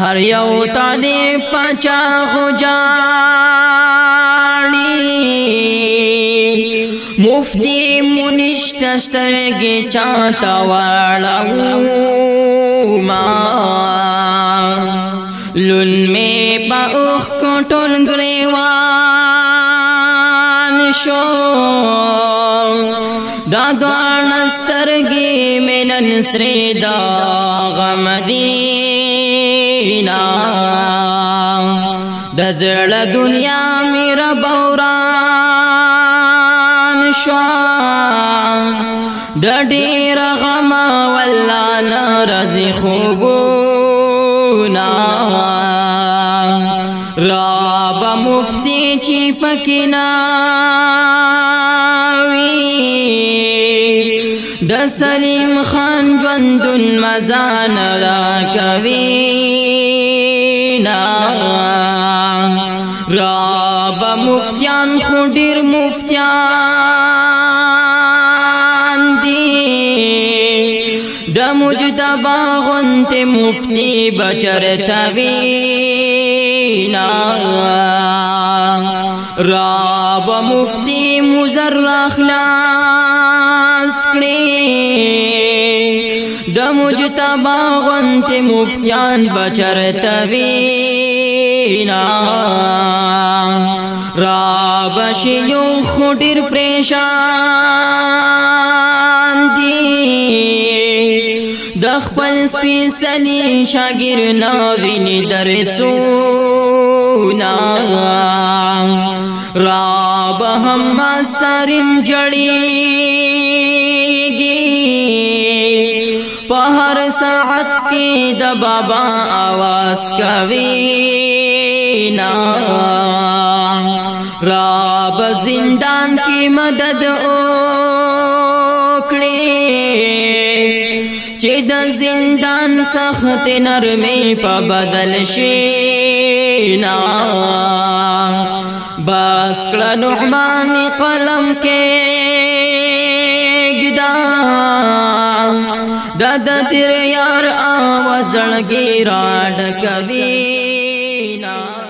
ہر یو تانے پچا ہو جانی مفتی منشت تستر گے چانتا والا ما لن میں با کو ٹول گریوان شو دادوان استر گے میں ننسر دا غم دین دزړه دنیا میرا بوران شو د ډیر غم ولا ناراضي خوګونا رب مفتی چی پکنا وی د سلیم خان ژوندون مزان را کوي بابا مفتیان خو ډیر مفتیان دی د مجتبا غنت مفتی بچرتا وینا راب مفتی مزر اخلاص کړي د مجتبا غنت مفتیان بچرتا وینا را بشي یو خډیر پریشان دي د خپل سپېڅلي شاګر نو ویني درسونه را به هم سرم جړېږي په هر ساعت کې د بابا आवाज کوي نه راب زندان کی مدد اوکے چد زندان سخت نرمی پ بدل شینا بس نعمان قلم کے دد تر یار آوڑ گراڈ کبھی نا